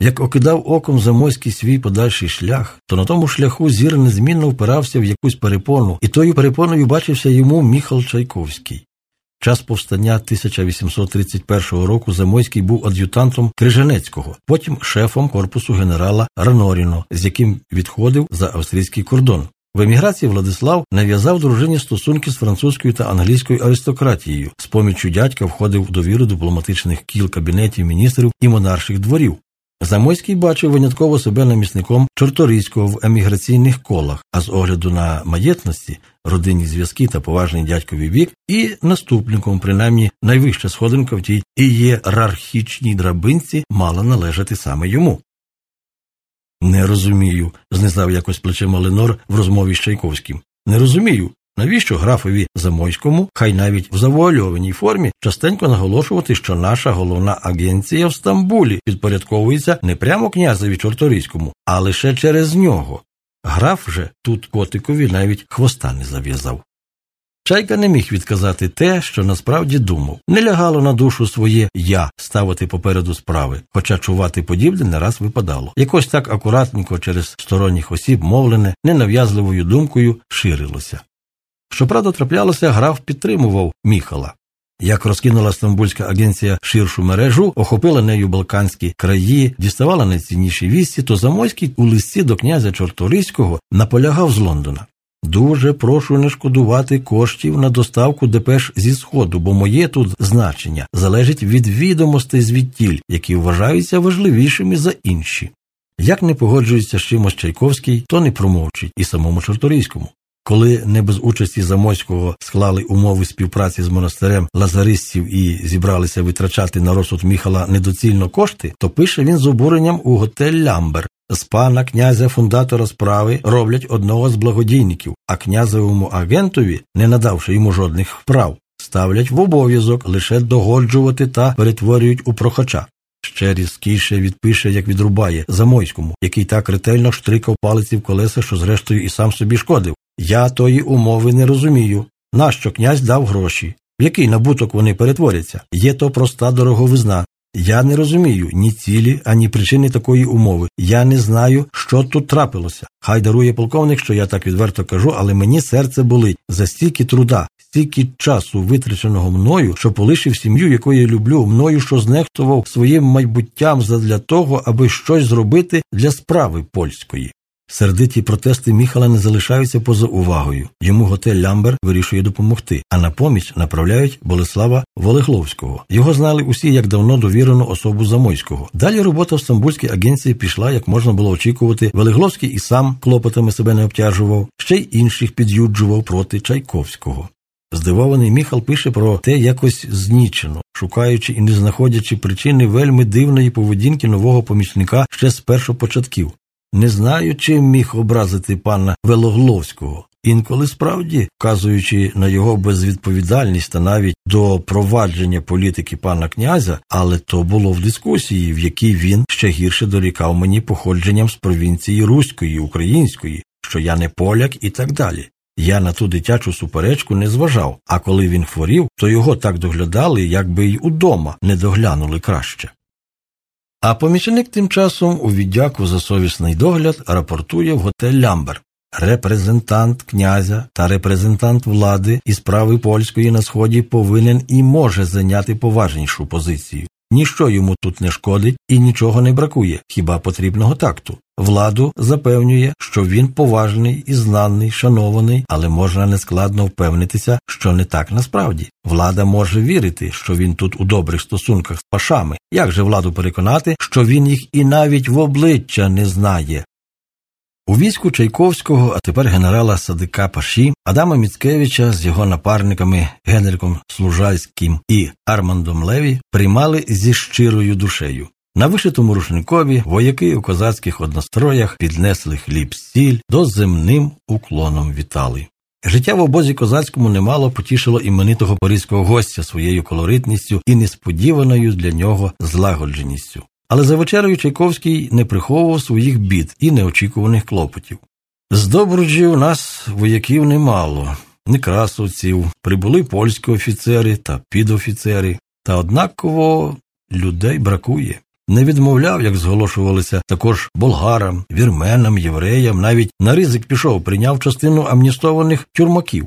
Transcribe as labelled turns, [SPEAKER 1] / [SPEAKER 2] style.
[SPEAKER 1] Як окидав оком Замойський свій подальший шлях, то на тому шляху зір незмінно впирався в якусь перепону, і тою перепоною бачився йому Міхал Чайковський. Час повстання 1831 року Замойський був ад'ютантом Крижанецького, потім шефом корпусу генерала Раноріно, з яким відходив за австрійський кордон. В еміграції Владислав нав'язав дружині стосунки з французькою та англійською аристократією, з поміччю дядька входив в довіру дипломатичних кіл кабінетів міністрів і монарших дворів. Замойський бачив винятково себе намісником Чорторийського в еміграційних колах, а з огляду на маєтності, родинні зв'язки та поважний дядьковий вік, і наступником, принаймні найвища сходинка в тій ієрархічній драбинці мала належати саме йому. Не розумію, знизав якось плечима Ленор в розмові з Чайковським. Не розумію, навіщо графові Замойському, хай навіть в завуальованій формі, частенько наголошувати, що наша головна агенція в Стамбулі підпорядковується не прямо князеві Чорторийському, а лише через нього. Граф же тут котикові навіть хвоста не зав'язав. Чайка не міг відказати те, що насправді думав. Не лягало на душу своє я ставити попереду справи, хоча чувати подібне не раз випадало. Якось так акуратненько через сторонніх осіб, мовлене, ненав'язливою думкою ширилося. Щоправда, траплялося, граф підтримував Міхала. Як розкинула стамбульська агенція ширшу мережу, охопила нею Балканські краї, діставала найцінніші вісті, то Замойський у листі до князя Чорторийського наполягав з Лондона. Дуже прошу не шкодувати коштів на доставку депеш зі сходу, бо моє тут значення залежить від відомостей звідтіль, які вважаються важливішими за інші. Як не погоджується з чимось Чайковський, то не промовчить і самому Чорторийському. Коли не без участі Замойського склали умови співпраці з монастирем лазаристів і зібралися витрачати на розсуд Міхала недоцільно кошти, то пише він з обуренням у готель Лямбер. З пана князя фундатора справи роблять одного з благодійників, а князевому агентові, не надавши йому жодних вправ, ставлять в обов'язок лише догоджувати та перетворюють у прохача. Ще різкіше відпише, як відрубає Замойському, який так ретельно штрикав палиці в колеса, що зрештою і сам собі шкодив. Я тої умови не розумію. Нащо князь дав гроші? В який набуток вони перетворяться? Є то проста дороговизна. Я не розумію ні цілі, ані причини такої умови. Я не знаю, що тут трапилося. Хай дарує полковник, що я так відверто кажу, але мені серце болить за стільки труда, стільки часу, витраченого мною, що полишив сім'ю, яку я люблю, мною, що знехтував своїм майбуттям задля того, аби щось зробити для справи польської. Сердиті протести Міхала не залишаються поза увагою. Йому готель Лямбер вирішує допомогти, а на поміч направляють Болеслава Волегловського. Його знали усі як давно довірену особу Замойського. Далі робота в Стамбульській агенції пішла, як можна було очікувати. Велегловський і сам клопотами себе не обтяжував, ще й інших під'юджував проти Чайковського. Здивований Міхал пише про те якось знічено, шукаючи і не знаходячи причини вельми дивної поведінки нового помічника ще з першопочатків. Не знаю, чим міг образити пана Велогловського. Інколи справді, вказуючи на його безвідповідальність та навіть до провадження політики пана князя, але то було в дискусії, в якій він ще гірше дорікав мені походженням з провінції Руської, Української, що я не поляк і так далі. Я на ту дитячу суперечку не зважав, а коли він хворів, то його так доглядали, якби й удома не доглянули краще. А помічник тим часом у віддяку за совісний догляд рапортує в готель Лямбер. Репрезентант князя та репрезентант влади і справи польської на сході повинен і може зайняти поважнішу позицію. Ніщо йому тут не шкодить і нічого не бракує, хіба потрібного такту. Владу запевнює, що він поважний і знаний, шанований, але можна нескладно впевнитися, що не так насправді. Влада може вірити, що він тут у добрих стосунках з пашами. Як же владу переконати, що він їх і навіть в обличчя не знає? У війську Чайковського, а тепер генерала Садика Паші, Адама Міцкевича з його напарниками Генриком Служальським і Армандом Леві приймали зі щирою душею. На вишитому рушникові вояки у козацьких одностроях піднесли хліб сіль, до земним уклоном вітали. Життя в обозі козацькому немало потішило іменитого порізького гостя своєю колоритністю і несподіваною для нього злагодженістю. Але за вечерею Чайковський не приховував своїх бід і неочікуваних клопотів. З Добруджі у нас вояків немало, некрасовців, прибули польські офіцери та підофіцери, та однаково людей бракує. не відмовляв, як зголошувалися також болгарам, вірменам, євреям, навіть на ризик пішов, прийняв частину амністованих тюрмаків.